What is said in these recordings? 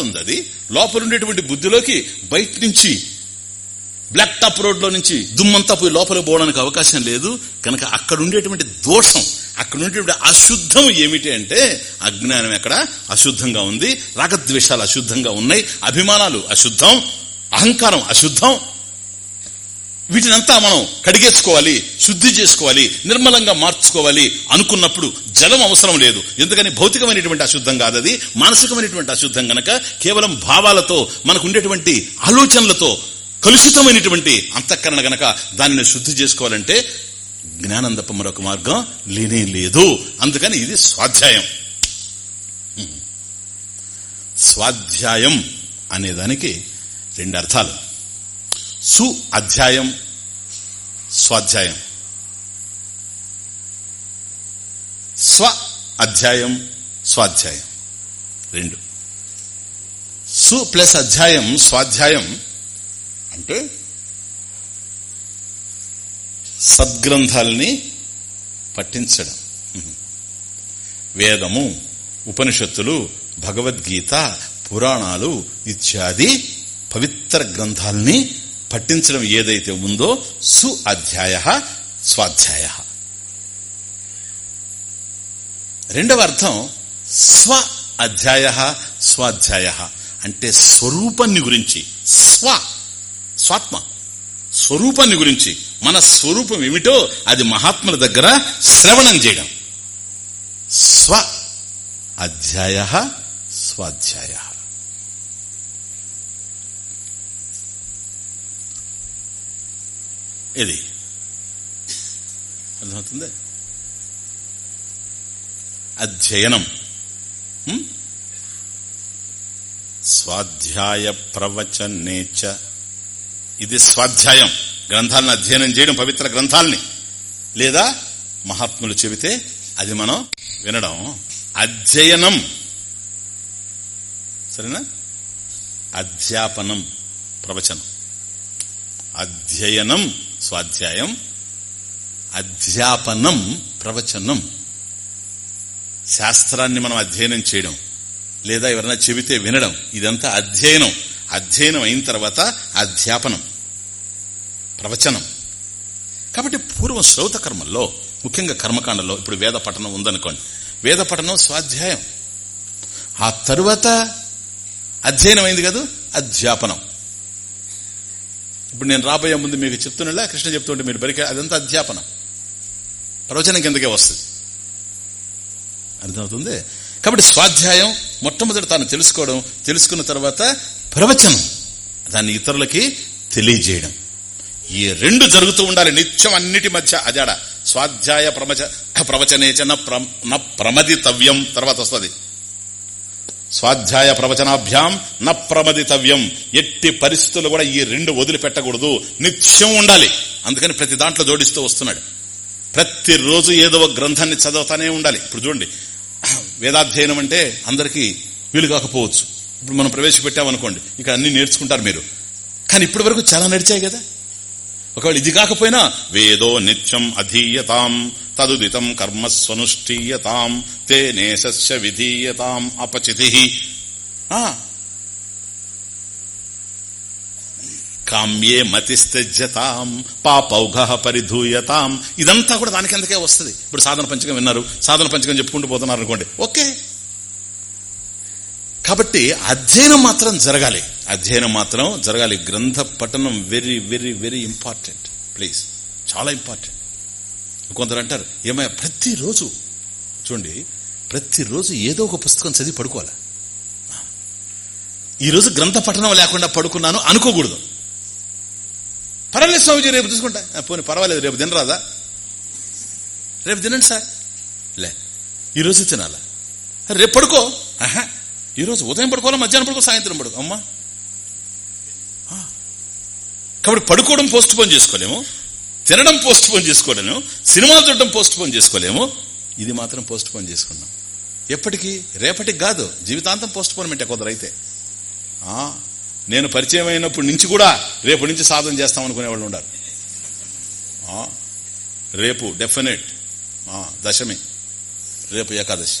ఉంది అది లోపల ఉండేటువంటి బుద్ధిలోకి బయట నుంచి బ్లాక్ టాప్ రోడ్లో నుంచి దుమ్మంతా పోయి లోపలికి పోవడానికి అవకాశం లేదు. కనుక అక్కడ ఉండేటువంటి దోషం అక్కడ ఉండేటువంటి అశుద్ధం ఏమిటి అంటే అజ్ఞానం ఎక్కడ? అశుద్ధంగా ఉంది. రాగద్వేషాలు అశుద్ధంగా ఉన్నాయి. అభిమానాలు అశుద్ధం. అహంకారం అశుద్ధం. వీటినంతా మనం కడిగేసుకోవాలి శుద్ధి చేసుకోవాలి నిర్మలంగా మార్చుకోవాలి అనుకున్నప్పుడు జలం అవసరం లేదు. ఎందుకని? భౌతికమైనటువంటి అశుద్ధం కాదు అది. మానసికమైనటువంటి అశుద్ధం గనక కేవలం భావాలతో మనకు ఉండేటువంటి ఆలోచనలతో కలుషితమైనటువంటి అంతఃకరణ గనక దానిని శుద్ధి చేసుకోవాలంటే జ్ఞానం తప్ప మరొక మార్గం లేనే లేదు. అందుకని ఇది స్వాధ్యాయం. స్వాధ్యాయం అనేదానికి రెండు అర్థాలు. సు అధ్యాయం స్వాధ్యాయం. స్వ అధ్యాయం స్వాధ్యాయం. రెండు. సు ప్లస్ అధ్యాయం స్వాధ్యాయం అంటే సద్గ్రంథాలని పఠించడం. వేదము ఉపనిషత్తులు భగవద్గీత పురాణాలు ఇత్యాది పవిత్ర గ్రంథాలని పట్టించడం ఏదైతే ఉందో సు అధ్యాయ స్వాధ్యాయ. రెండవ అర్థం స్వ అధ్యాయ స్వాధ్యాయ. అంటే స్వరూపాన్ని గురించి స్వ స్వాత్మ. స్వరూపాన్ని గురించి మన స్వరూపం ఏమిటో అది మహాత్ముల దగ్గర శ్రవణం చేయడం. స్వ అధ్యాయ స్వాధ్యాయ. ఇది అర్థమవుతుంది? అధ్యయనం. స్వాధ్యాయ ప్రవచనేచ ఇది స్వాధ్యాయం. గ్రంథాలను అధ్యయనం చేయడం పవిత్ర గ్రంథాలని. లేదా మహాత్ములు చెబితే అది మనం వినడం. అధ్యయనం. సరేనా? అధ్యాపనం. ప్రవచనం. అధ్యయనం. స్వాధ్యాయం. అధ్యాపనం ప్రవచనం. శాస్త్రాన్ని మనం అధ్యయనం చేయడం లేదా ఎవరైనా చెబితే వినడం ఇదంతా అధ్యయనం. అధ్యయనం అయిన తర్వాత అధ్యాపనం ప్రవచనం. కాబట్టి పూర్వం శ్రౌత కర్మల్లో ముఖ్యంగా కర్మకాండలో ఇప్పుడు వేద పఠనం ఉందనుకోండి వేద పఠనం స్వాధ్యాయం. ఆ తరువాత అధ్యయనం అయింది కదా? అధ్యాపనం. ఇప్పుడు నేను రాబోయే ముందు మీకు చెప్తున్నా కృష్ణ చెప్తుంటే మీరు బరికే అదంతా అధ్యాపనం. ప్రవచనం కిందకే వస్తుంది. అర్థమవుతుంది? కాబట్టి స్వాధ్యాయం మొట్టమొదటి తాను తెలుసుకోవడం తెలుసుకున్న తర్వాత ప్రవచనం దాన్ని ఇతరులకి తెలియజేయడం. ఈ రెండు జరుగుతూ ఉండాలి నిత్యం అన్నిటి మధ్య అజాడ. స్వాధ్యాయ ప్రవచ ప్రవచనేచ న ప్రమదితవ్యం తర్వాత వస్తుంది. స్వాధ్యాయ ప్రవచనాభ్యాం న ప్రమదితవ్యం ఎట్టి పరిస్థితులు కూడా ఈ రెండు వదిలిపెట్టకూడదు. నిత్యం ఉండాలి. అందుకని ప్రతి దాంట్లో జోడిస్తూ వస్తున్నాడు. ప్రతిరోజు ఏదో ఒక గ్రంథాన్ని చదువుతానే ఉండాలి. ఇప్పుడు చూడండి. వేదాధ్యయనం అంటే అందరికీ వీలు కాకపోవచ్చు. ఇప్పుడు మనం ప్రవేశపెట్టామనుకోండి. ఇక్కడ అన్ని నేర్చుకుంటారు మీరు. కానీ ఇప్పటి వరకు చాలా నడిచాయి కదా. ఒకవేళ ఇది కాకపోయినా వేదో నిత్యం అధీయతాం. తదుదితం కర్మస్వనుష్ఠీయతాం తే నేసస్య విధీయతాం అపచితి. కామ్యే మతిస్తజ్యతాం పాపౌఘ పరిధూయతాం. ఇదంతా కూడా దానికి ఎందుకే వస్తుంది. ఇప్పుడు సాధన పంచకం విన్నారు. సాధన పంచకం చెప్పుకుంటూ పోతున్నారు అనుకోండి. ఓకే. కాబట్టి అధ్యయనం మాత్రం జరగాలి. అధ్యయనం మాత్రం జరగాలి. గ్రంథ పఠనం very very very important. Please. చాలా ఇంపార్టెంట్. కొందరు అంటారు ఏమయ్య ప్రతిరోజు చూడండి ప్రతిరోజు ఏదో ఒక పుస్తకం చదివి పడుకోవాలి? ఈరోజు గ్రంథ పఠనం లేకుండా పడుకున్నాను అనుకోకూడదు. పర్వాలేదు స్వామిజీ రేపు చూసుకుంటా పోనీ పర్వాలేదు రేపు తినరాదా? రేపు తినండి సార్. లే ఈరోజు తినాలా? రేపు పడుకో. ఆహా ఈరోజు ఉదయం పడుకోవాలా మధ్యాహ్నం పడుకో సాయంత్రం పడుకో? అమ్మా. కాబట్టి పడుకోవడం పోస్ట్ పోన్ చేసుకోలేము. తినడం పోస్ట్ పోన్ చేసుకోలేము సినిమాలు చూడడం పోస్ట్ పోన్ చేసుకోలేము. ఇది మాత్రం పోస్ట్ పోన్ చేసుకున్నాం. ఎప్పటికీ? రేపటికి కాదు. జీవితాంతం పోస్ట్ పోన్మెంటే కొందరైతే. నేను పరిచయం అయినప్పటి నుంచి కూడా రేపు నుంచి సాధన చేస్తాం అనుకునే వాళ్ళు ఉండాలి. రేపు డెఫినెట్. దశమి. రేపు ఏకాదశి.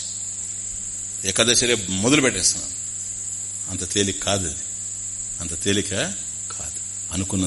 ఏకాదశి రేపు మొదలు పెట్టేస్తున్నాను. అంత తేలిక కాదు అది అంత తేలిక కాదు. అనుకున్న